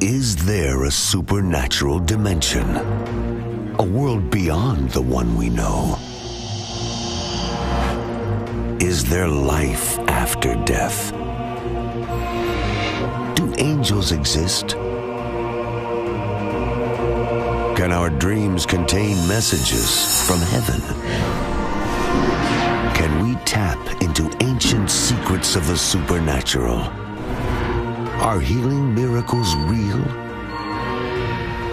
Is there a supernatural dimension? A world beyond the one we know? Is there life after death? Do angels exist? Can our dreams contain messages from heaven? Can we tap into ancient secrets of the supernatural? Are healing miracles real?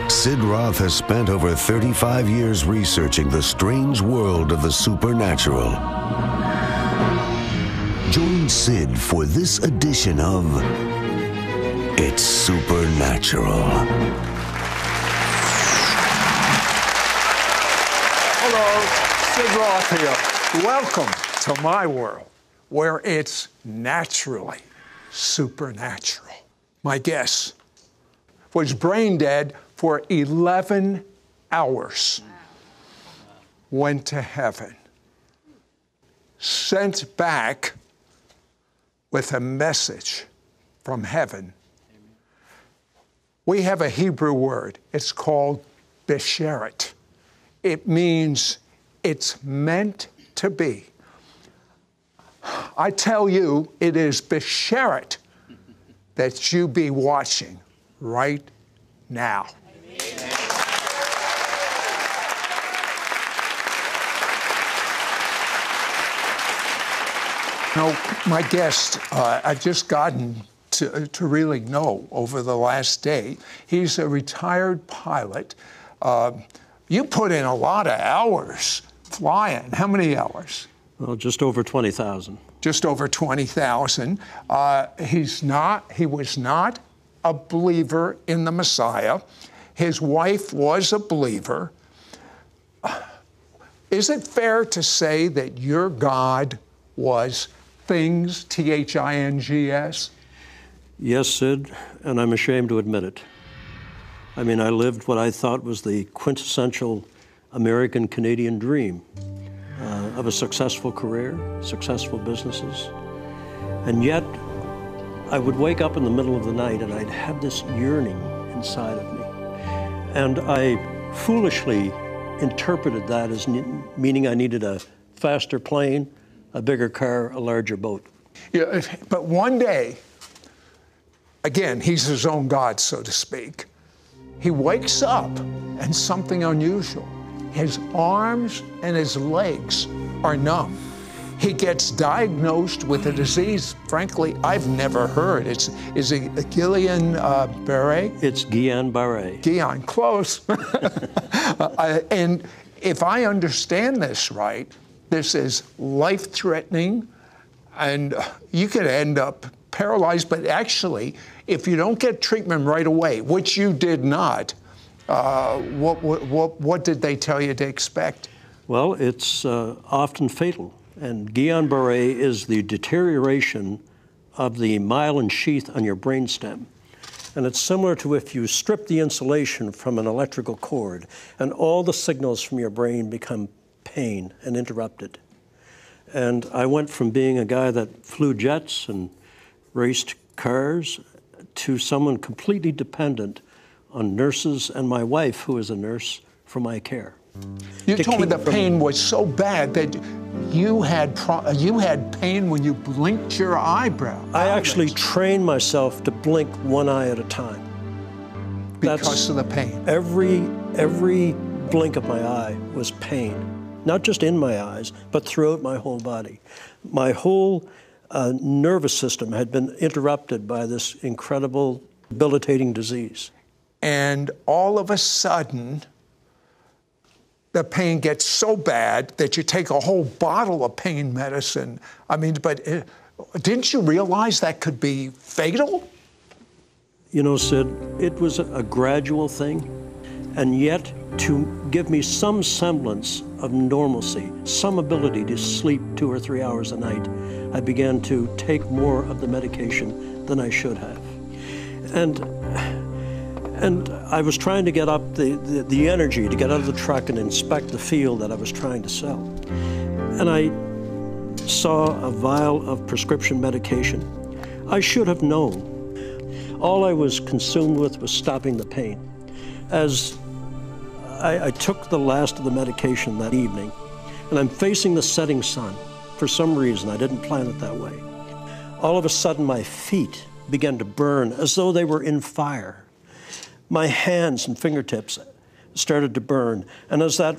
Sid Roth has spent over 35 years researching the strange world of the supernatural. Join Sid for this edition of It's Supernatural. Hello, Sid Roth here. Welcome to my world where it's naturally supernatural. My guess was brain dead for 11 hours, went to heaven, sent back with a message from heaven. We have a Hebrew word, it's called besheret. It means it's meant to be. I tell you, it is besheret that you be watching right now. No, my guest, uh, I've just gotten to, to, really know over the last day. He's a retired pilot. Uh, you put in a lot of hours flying. How many hours? Well, just over 20,000. Just over 20,000. Uh, he's not, he was not a believer in the Messiah. His wife was a believer. Is it fair to say that your God was things, T H I N G S? Yes, Sid, and I'm ashamed to admit it. I mean, I lived what I thought was the quintessential American Canadian dream uh, of a successful career, successful businesses. And yet, I would wake up in the middle of the night and I'd have this yearning inside of me. And I foolishly interpreted that as meaning I needed a faster plane, a bigger car, a larger boat. Yeah, but one day, again, he's his own God, so to speak. He wakes up and something unusual. His arms and his legs are numb. He gets diagnosed with a disease, frankly, I've never heard. It's, is it Guillain uh, Barre? It's Guillain-Barre. Guillain, close. uh, and if I understand this right, this is life threatening, and you could end up paralyzed. But actually, if you don't get treatment right away, which you did not, uh, what, what, what did they tell you to expect? Well, it's uh, often fatal. And Guillain-Barré is the deterioration of the myelin sheath on your brainstem. And it's similar to if you strip the insulation from an electrical cord and all the signals from your brain become pain and interrupted. And I went from being a guy that flew jets and raced cars to someone completely dependent on nurses and my wife, who is a nurse, for my care. You told me the pain was so bad that you had pro- you had pain when you blinked your eyebrow. I actually trained myself to blink one eye at a time. because That's of the pain. every every blink of my eye was pain, not just in my eyes, but throughout my whole body. My whole uh, nervous system had been interrupted by this incredible, debilitating disease. And all of a sudden, the pain gets so bad that you take a whole bottle of pain medicine. I mean, but uh, didn't you realize that could be fatal? You know, Sid, it was a, a gradual thing, and yet to give me some semblance of normalcy, some ability to sleep two or three hours a night, I began to take more of the medication than I should have. And and I was trying to get up the, the, the, energy to get out of the truck and inspect the field that I was trying to sell. And I saw a vial of prescription medication. I should have known. all I was consumed with was stopping the pain. As I, I took the last of the medication that evening, and I'm facing the setting sun. For some reason, I didn't plan it that way. All of a sudden, my feet began to burn as though they were in fire. My hands and fingertips started to burn. And as that,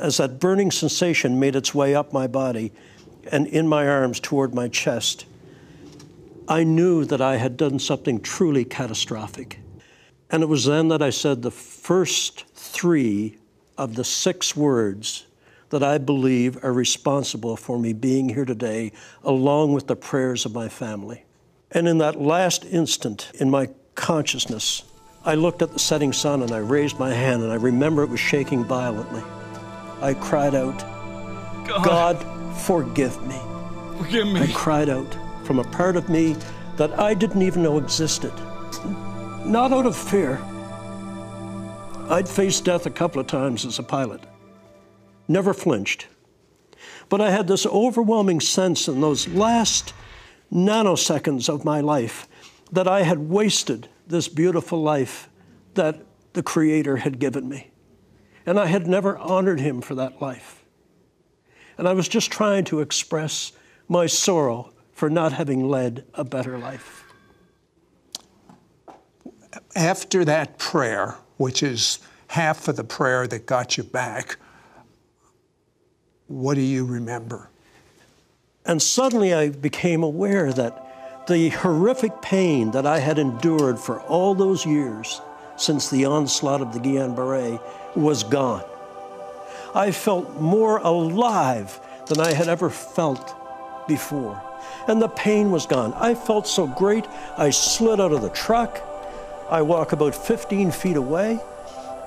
as that burning sensation made its way up my body and in my arms toward my chest, I knew that I had done something truly catastrophic. And it was then that I said the first three of the six words that I believe are responsible for me being here today, along with the prayers of my family. And in that last instant in my consciousness, I looked at the setting sun and I raised my hand and I remember it was shaking violently. I cried out, God, God forgive me. Forgive me. I cried out from a part of me that I didn't even know existed. Not out of fear. I'd faced death a couple of times as a pilot, never flinched. But I had this overwhelming sense in those last nanoseconds of my life that I had wasted this beautiful life that the Creator had given me. And I had never honored Him for that life. And I was just trying to express my sorrow for not having led a better life. After that prayer, which is half of the prayer that got you back, what do you remember? And suddenly I became aware that the horrific pain that I had endured for all those years since the onslaught of the Guillain-Barre was gone. I felt more alive than I had ever felt before. And the pain was gone. I felt so great, I slid out of the truck. I walk about 15 feet away,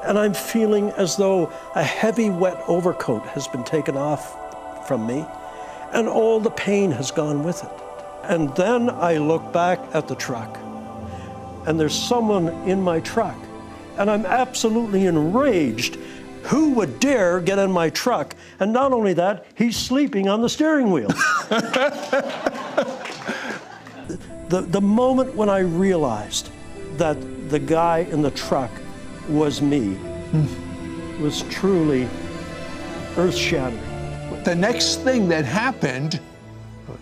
and I'm feeling as though a heavy, wet overcoat has been taken off from me and all the pain has gone with it. And then I look back at the truck, and there's someone in my truck, and I'm absolutely enraged. Who would dare get in my truck? And not only that, he's sleeping on the steering wheel. the, the moment when I realized that the guy in the truck was me hmm. was truly earth shattering the next thing that happened,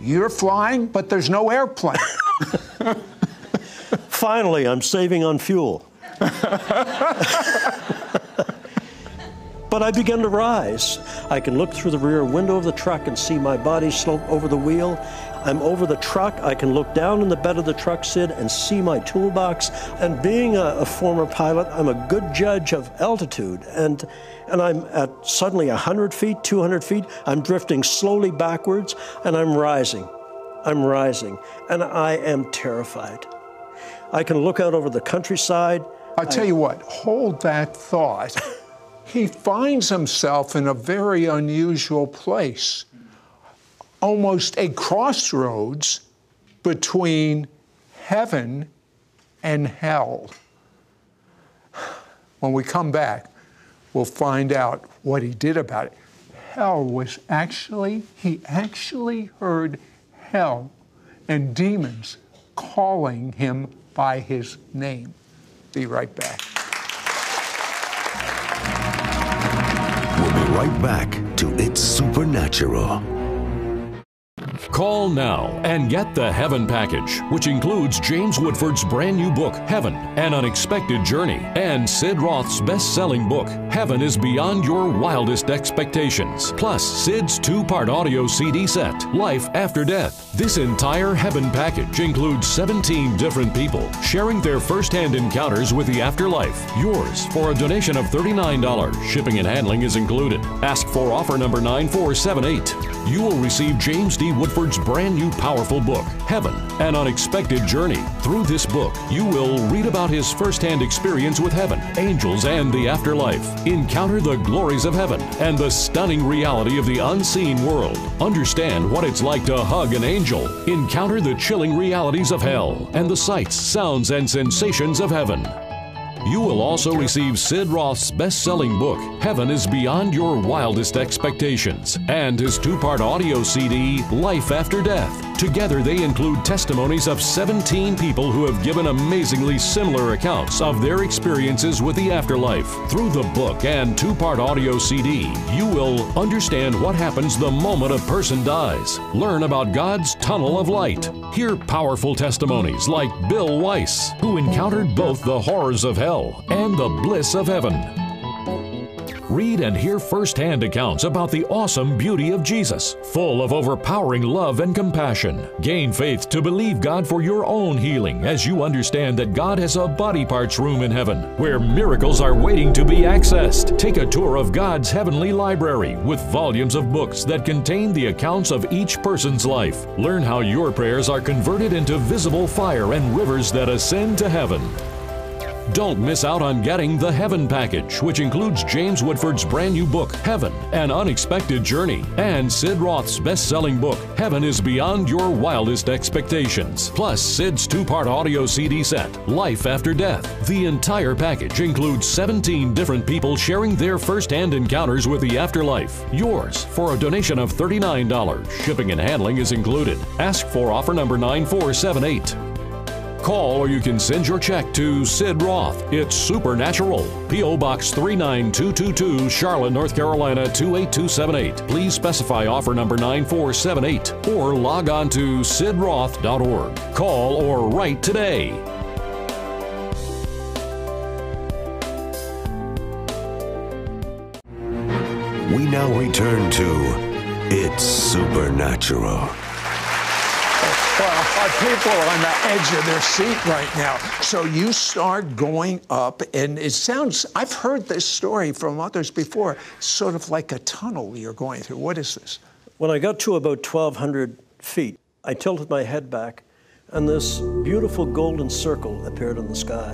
you're flying, but there's no airplane. Finally, I'm saving on fuel. but I begin to rise. I can look through the rear window of the truck and see my body slope over the wheel. I'm over the truck. I can look down in the bed of the truck, Sid, and see my toolbox. And being a, a former pilot, I'm a good judge of altitude. And and I'm at suddenly 100 feet, 200 feet. I'm drifting slowly backwards, and I'm rising. I'm rising, and I am terrified. I can look out over the countryside. I'll tell I, you what, hold that thought. he finds himself in a very unusual place, almost a crossroads between heaven and hell. When we come back, we'll find out what he did about it. Hell was actually, he actually heard hell and demons calling him by his name. Be right back. We'll be right back to It's Supernatural. Call now and get the Heaven Package, which includes James Woodford's brand new book, Heaven An Unexpected Journey, and Sid Roth's best selling book, Heaven is Beyond Your Wildest Expectations, plus Sid's two part audio CD set, Life After Death. This entire Heaven Package includes 17 different people sharing their first hand encounters with the afterlife. Yours for a donation of $39. Shipping and handling is included. Ask for offer number 9478. You will receive James D. Woodford brand new powerful book, Heaven An Unexpected Journey. Through this book, you will read about his firsthand experience with heaven, angels, and the afterlife. Encounter the glories of heaven and the stunning reality of the unseen world. Understand what it's like to hug an angel. Encounter the chilling realities of hell and the sights, sounds, and sensations of heaven. You will also receive Sid Roth's best selling book, Heaven is Beyond Your Wildest Expectations, and his two part audio CD, Life After Death. Together, they include testimonies of 17 people who have given amazingly similar accounts of their experiences with the afterlife. Through the book and two part audio CD, you will understand what happens the moment a person dies, learn about God's tunnel of light, hear powerful testimonies like Bill Wiese, who encountered both the horrors of hell and the bliss of heaven. Read and hear firsthand accounts about the awesome beauty of Jesus, full of overpowering love and compassion. Gain faith to believe God for your own healing as you understand that God has a body parts room in heaven where miracles are waiting to be accessed. Take a tour of God's heavenly library with volumes of books that contain the accounts of each person's life. Learn how your prayers are converted into visible fire and rivers that ascend to heaven. Don't miss out on getting the Heaven Package, which includes James Woodford's brand new book, Heaven An Unexpected Journey, and Sid Roth's best selling book, Heaven is Beyond Your Wildest Expectations, plus Sid's two part audio CD set, Life After Death. The entire package includes 17 different people sharing their first hand encounters with the afterlife. Yours for a donation of $39. Shipping and handling is included. Ask for offer number 9478. Call or you can send your check to Sid Roth. It's Supernatural. P.O. Box 39222, Charlotte, North Carolina 28278. Please specify offer number 9478 or log on to sidroth.org. Call or write today. We now return to It's Supernatural. Well, people are on the edge of their seat right now. So you start going up, and it sounds, I've heard this story from others before, sort of like a tunnel you're going through. What is this? When I got to about 1,200 feet, I tilted my head back, and this beautiful golden circle appeared in the sky.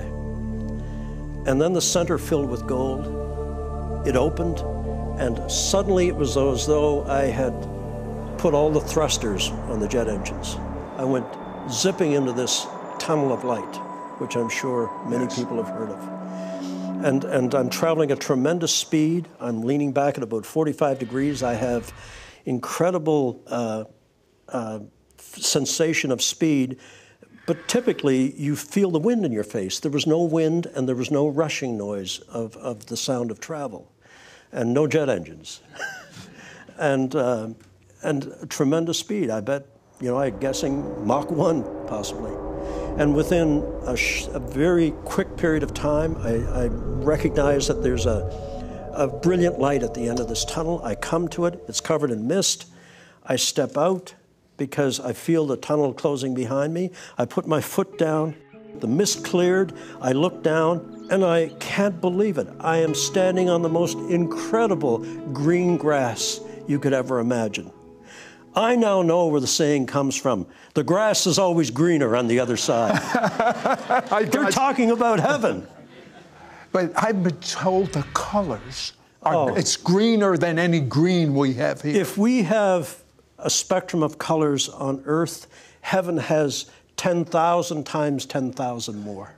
And then the center filled with gold. It opened, and suddenly it was as though I had put all the thrusters on the jet engines. I went zipping into this tunnel of light, which I'm sure many Yes. people have heard of. And, and I'm traveling at tremendous speed. I'm leaning back at about 45 degrees. I have incredible uh, uh, sensation of speed, but typically you feel the wind in your face. There was no wind and there was no rushing noise of, of the sound of travel, and no jet engines. and, uh, and tremendous speed. I bet, you know, I'm guessing Mach 1 possibly. And within a, sh- a very quick period of time, I, I recognize that there's a, a brilliant light at the end of this tunnel. I come to it, it's covered in mist. I step out because I feel the tunnel closing behind me. I put my foot down, the mist cleared, I look down, and I can't believe it. I am standing on the most incredible green grass you could ever imagine. I now know where the saying comes from. The grass is always greener on the other side. I They're talking about heaven. But I've been told the colors are, Oh. it's greener than any green we have here. If we have a spectrum of colors on earth, heaven has 10,000 times 10,000 more.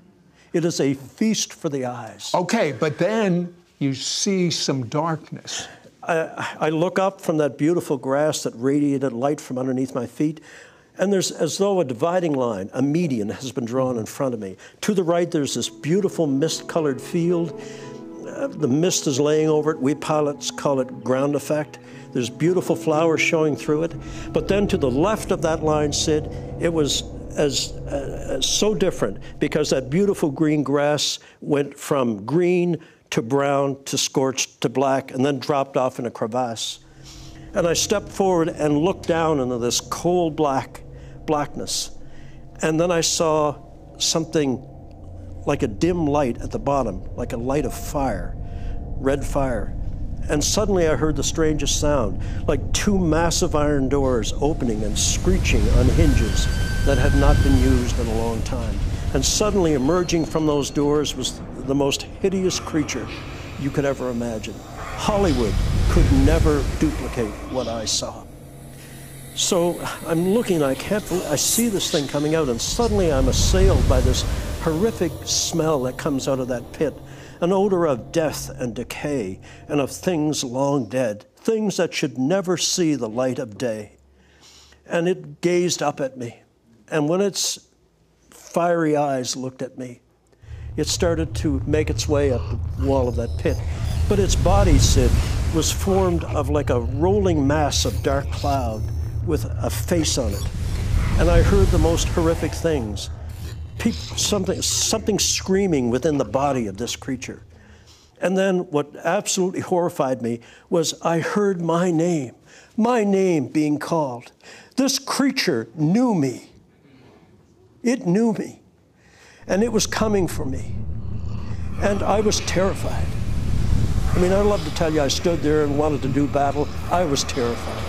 It is a feast for the eyes. okay, but then you see some darkness. I, I look up from that beautiful grass that radiated light from underneath my feet, and there's as though a dividing line, a median, has been drawn in front of me. To the right, there's this beautiful mist colored field. Uh, the mist is laying over it. We pilots call it ground effect. There's beautiful flowers showing through it. But then to the left of that line, Sid, it was as uh, so different because that beautiful green grass went from green to brown to scorched to black and then dropped off in a crevasse. And I stepped forward and looked down into this coal black blackness. And then I saw something like a dim light at the bottom, like a light of fire, red fire. And suddenly I heard the strangest sound, like two massive iron doors opening and screeching on hinges that had not been used in a long time. And suddenly emerging from those doors was the most hideous creature you could ever imagine. Hollywood could never duplicate what I saw. So I'm looking, I can't I see this thing coming out, and suddenly I'm assailed by this horrific smell that comes out of that pit an odor of death and decay and of things long dead, things that should never see the light of day. And it gazed up at me. And when its fiery eyes looked at me, it started to make its way up the wall of that pit. But its body, Sid, was formed of like a rolling mass of dark cloud with a face on it. And I heard the most horrific things. People, something, something screaming within the body of this creature. And then what absolutely horrified me was I heard my name, my name being called. This creature knew me. It knew me. And it was coming for me. And I was terrified. I mean, I love to tell you, I stood there and wanted to do battle. I was terrified.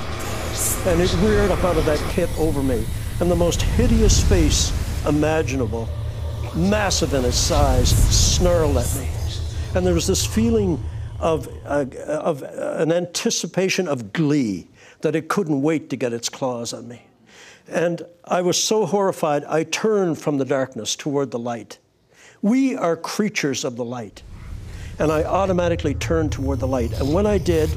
And it reared up out of that pit over me. And the most hideous face imaginable, massive in its size, snarled at me. And there was this feeling of, uh, of an anticipation of glee that it couldn't wait to get its claws on me. And I was so horrified, I turned from the darkness toward the light. We are creatures of the light. And I automatically turned toward the light. And when I did,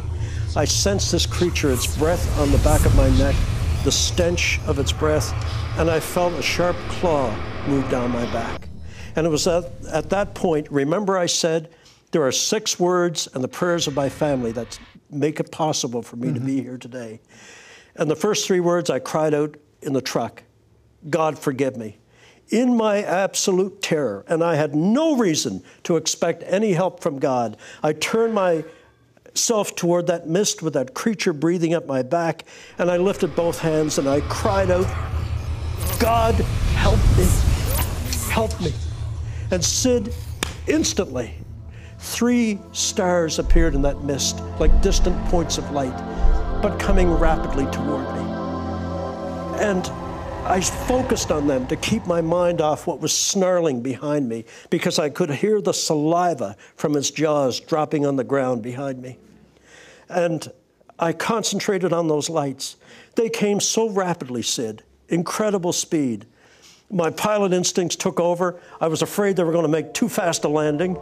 I sensed this creature, its breath on the back of my neck, the stench of its breath, and I felt a sharp claw move down my back. And it was at, at that point, remember I said, there are six words and the prayers of my family that make it possible for me mm-hmm. to be here today. And the first three words I cried out in the truck God, forgive me. In my absolute terror, and I had no reason to expect any help from God, I turned myself toward that mist with that creature breathing up my back, and I lifted both hands and I cried out, God, help me, help me. And Sid, instantly, three stars appeared in that mist like distant points of light, but coming rapidly toward me. And I focused on them to keep my mind off what was snarling behind me because I could hear the saliva from its jaws dropping on the ground behind me. And I concentrated on those lights. They came so rapidly, Sid, incredible speed. My pilot instincts took over. I was afraid they were going to make too fast a landing,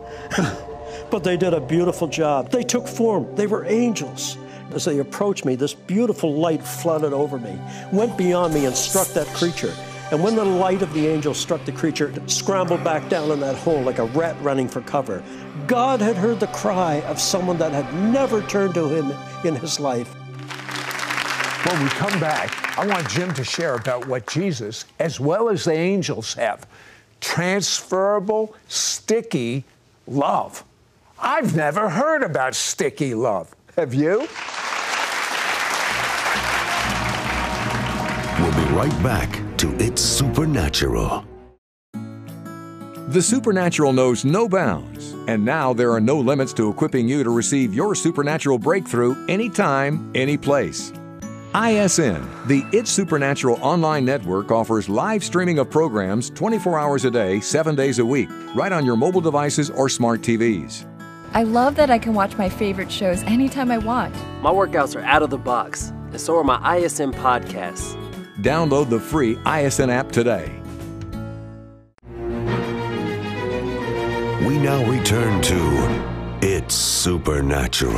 but they did a beautiful job. They took form, they were angels. As they approached me, this beautiful light flooded over me, went beyond me, and struck that creature. And when the light of the angel struck the creature, it scrambled back down in that hole like a rat running for cover. God had heard the cry of someone that had never turned to him in his life. When we come back, I want Jim to share about what Jesus, as well as the angels, have transferable, sticky love. I've never heard about sticky love. Have you? We'll be right back to It's Supernatural. The supernatural knows no bounds, and now there are no limits to equipping you to receive your supernatural breakthrough anytime, any place. ISN, the It's Supernatural online network, offers live streaming of programs 24 hours a day, 7 days a week, right on your mobile devices or smart TVs. I love that I can watch my favorite shows anytime I want. My workouts are out of the box, and so are my ISN podcasts. Download the free ISN app today. We now return to It's Supernatural.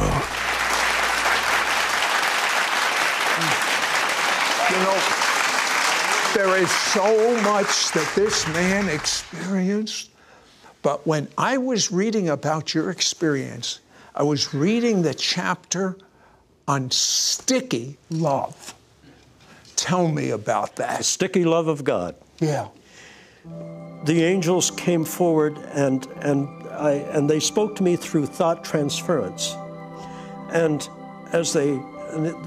You know, there is so much that this man experienced. But when I was reading about your experience, I was reading the chapter on sticky love. Tell me about that. The sticky love of God. Yeah. The angels came forward and, and, I, and they spoke to me through thought transference. And as they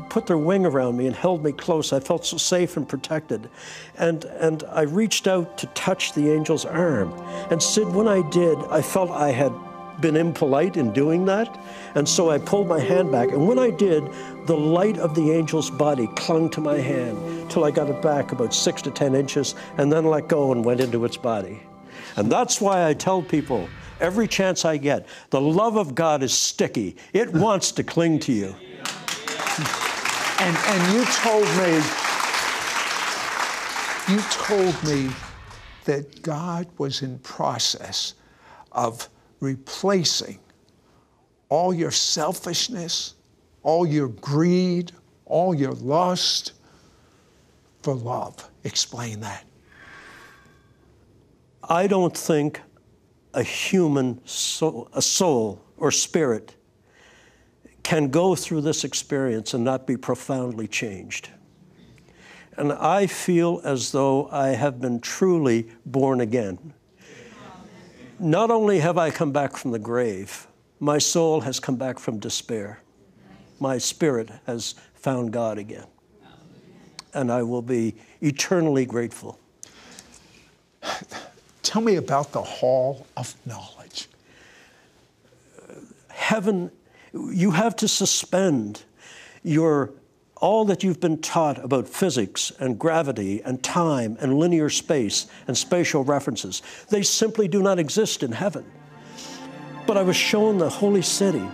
put their wing around me and held me close. I felt so safe and protected. And, and I reached out to touch the angel's arm. And Sid, when I did, I felt I had been impolite in doing that. And so I pulled my hand back. And when I did, the light of the angel's body clung to my hand till I got it back about six to 10 inches and then let go and went into its body. And that's why I tell people every chance I get the love of God is sticky, it wants to cling to you. And, and you told me you told me that God was in process of replacing all your selfishness, all your greed, all your lust for love. Explain that. I don't think a human soul, a soul or spirit can go through this experience and not be profoundly changed. And I feel as though I have been truly born again. Not only have I come back from the grave, my soul has come back from despair. My spirit has found God again. And I will be eternally grateful. Tell me about the Hall of Knowledge. Heaven, you have to suspend your all that you've been taught about physics and gravity and time and linear space and spatial references. They simply do not exist in heaven. But I was shown the holy city.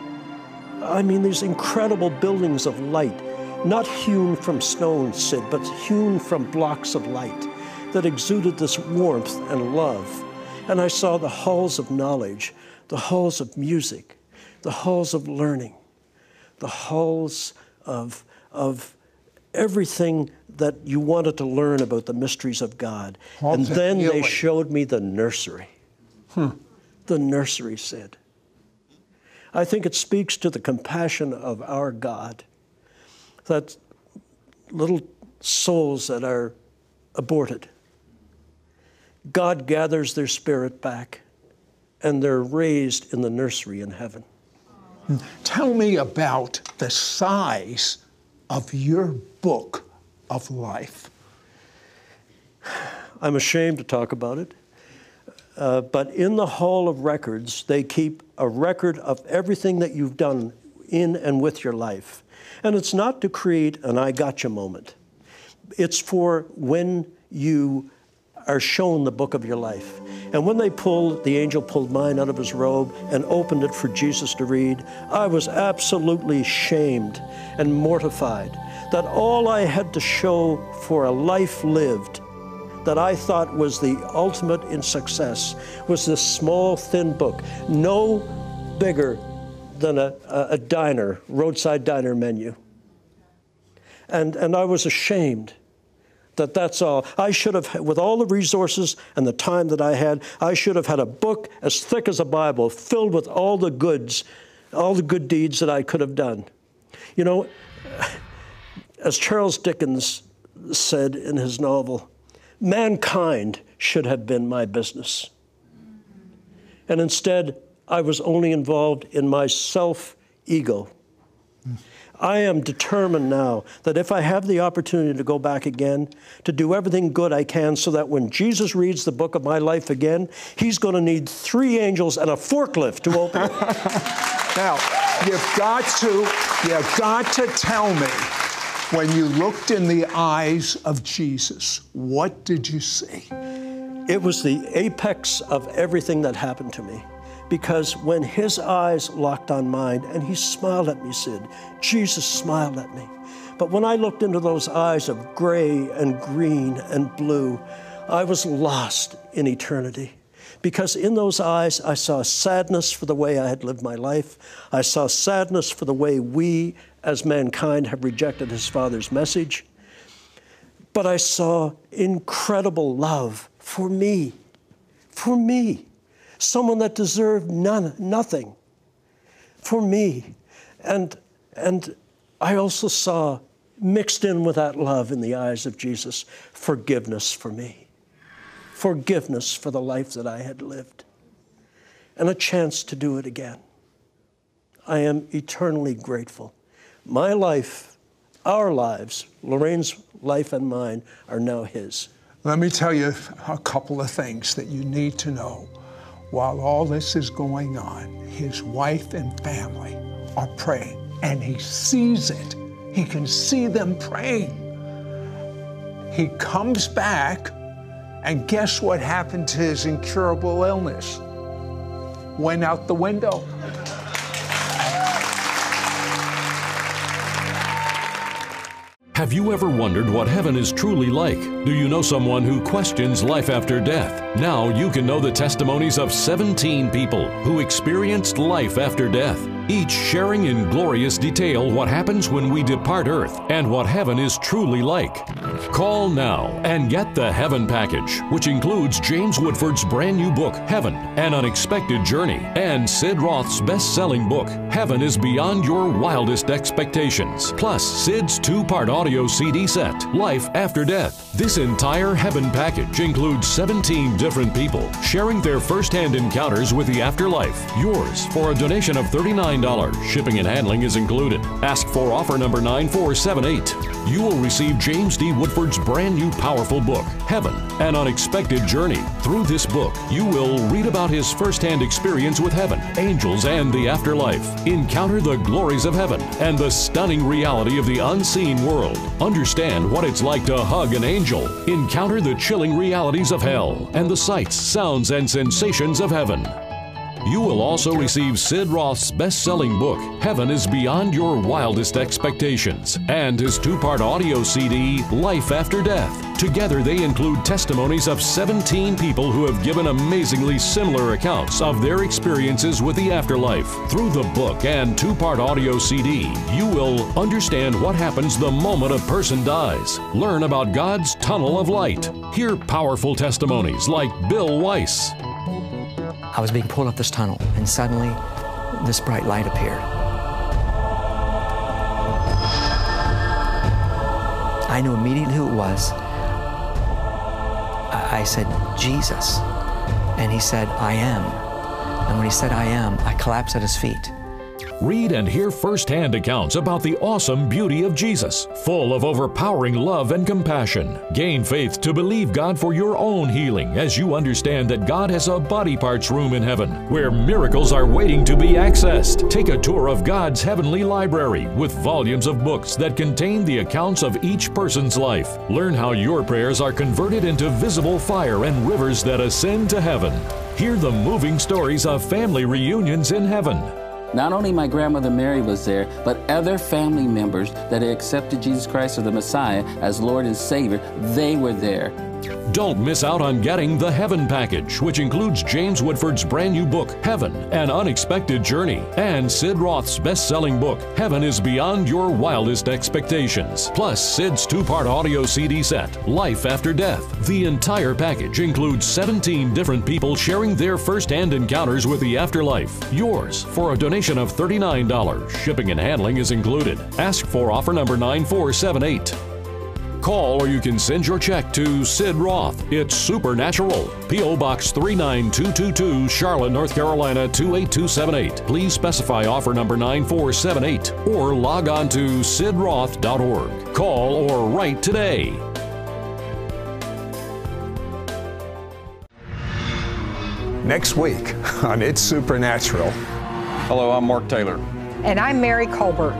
I mean, these incredible buildings of light, not hewn from stone, Sid, but hewn from blocks of light that exuded this warmth and love. And I saw the halls of knowledge, the halls of music, the halls of learning, the halls of of everything that you wanted to learn about the mysteries of God. and then they showed me the nursery. Hmm. The nursery said. I think it speaks to the compassion of our God that little souls that are aborted, God gathers their spirit back and they're raised in the nursery in heaven. Tell me about the size of your book of life? I'm ashamed to talk about it. Uh, but in the Hall of Records, they keep a record of everything that you've done in and with your life. And it's not to create an I gotcha moment, it's for when you are shown the book of your life. And when they pulled, the angel pulled mine out of his robe and opened it for Jesus to read, I was absolutely shamed and mortified that all I had to show for a life lived that I thought was the ultimate in success was this small, thin book, no bigger than a, a diner, roadside diner menu. And, and I was ashamed that that's all. I should have, with all the resources and the time that I had, I should have had a book as thick as a Bible filled with all the goods, all the good deeds that I could have done. You know, as Charles Dickens said in his novel, mankind should have been my business. And instead, I was only involved in my self ego. I am determined now that if I have the opportunity to go back again, to do everything good I can so that when Jesus reads the book of my life again, he's going to need three angels and a forklift to open it. now, you've got to, you've got to tell me when you looked in the eyes of Jesus, what did you see? It was the apex of everything that happened to me. Because when his eyes locked on mine and he smiled at me, Sid, Jesus smiled at me. But when I looked into those eyes of gray and green and blue, I was lost in eternity. Because in those eyes, I saw sadness for the way I had lived my life. I saw sadness for the way we, as mankind, have rejected his Father's message. But I saw incredible love for me, for me someone that deserved none, nothing for me. And, and I also saw mixed in with that love in the eyes of Jesus forgiveness for me, forgiveness for the life that I had lived, and a chance to do it again. I am eternally grateful. My life, our lives, Lorraine's life and mine, are now His. Let me tell you a couple of things that you need to know while all this is going on, his wife and family are praying, and he sees it. He can see them praying. He comes back, and guess what happened to his incurable illness? Went out the window. Have you ever wondered what heaven is truly like? Do you know someone who questions life after death? Now you can know the testimonies of 17 people who experienced life after death each sharing in glorious detail what happens when we depart Earth and what heaven is truly like. Call now and get the Heaven Package, which includes James Woodford's brand new book, Heaven An Unexpected Journey, and Sid Roth's best selling book, Heaven is Beyond Your Wildest Expectations, plus Sid's two part audio CD set, Life After Death. This entire Heaven Package includes 17 different people sharing their first hand encounters with the afterlife. Yours for a donation of 39 $9. Shipping and handling is included. Ask for offer number 9478. You will receive James D. Woodford's brand new powerful book, Heaven An Unexpected Journey. Through this book, you will read about his firsthand experience with heaven, angels, and the afterlife. Encounter the glories of heaven and the stunning reality of the unseen world. Understand what it's like to hug an angel. Encounter the chilling realities of hell and the sights, sounds, and sensations of heaven. You will also receive Sid Roth's best selling book, Heaven is Beyond Your Wildest Expectations, and his two part audio CD, Life After Death. Together, they include testimonies of 17 people who have given amazingly similar accounts of their experiences with the afterlife. Through the book and two part audio CD, you will understand what happens the moment a person dies, learn about God's tunnel of light, hear powerful testimonies like Bill Wiese. I was being pulled up this tunnel, and suddenly this bright light appeared. I knew immediately who it was. I said, Jesus. And he said, I am. And when he said, I am, I collapsed at his feet. Read and hear firsthand accounts about the awesome beauty of Jesus, full of overpowering love and compassion. Gain faith to believe God for your own healing as you understand that God has a body parts room in heaven where miracles are waiting to be accessed. Take a tour of God's heavenly library with volumes of books that contain the accounts of each person's life. Learn how your prayers are converted into visible fire and rivers that ascend to heaven. Hear the moving stories of family reunions in heaven not only my grandmother Mary was there, but other family members that had accepted Jesus Christ as the Messiah as Lord and Savior, they were there. Don't miss out on getting the Heaven Package, which includes James Woodford's brand new book, Heaven An Unexpected Journey, and Sid Roth's best selling book, Heaven is Beyond Your Wildest Expectations, plus Sid's two part audio CD set, Life After Death. The entire package includes 17 different people sharing their first hand encounters with the afterlife. Yours for a donation of $39. Shipping and handling is included. Ask for offer number 9478. Call or you can send your check to Sid Roth. It's Supernatural. P.O. Box 39222, Charlotte, North Carolina 28278. Please specify offer number 9478 or log on to sidroth.org. Call or write today. Next week on It's Supernatural. Hello, I'm Mark Taylor. And I'm Mary Colbert.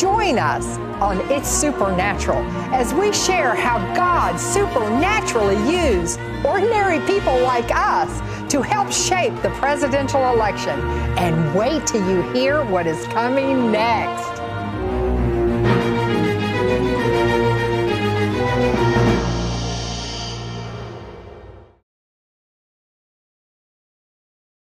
Join us on It's Supernatural as we share how God supernaturally used ordinary people like us to help shape the presidential election. And wait till you hear what is coming next.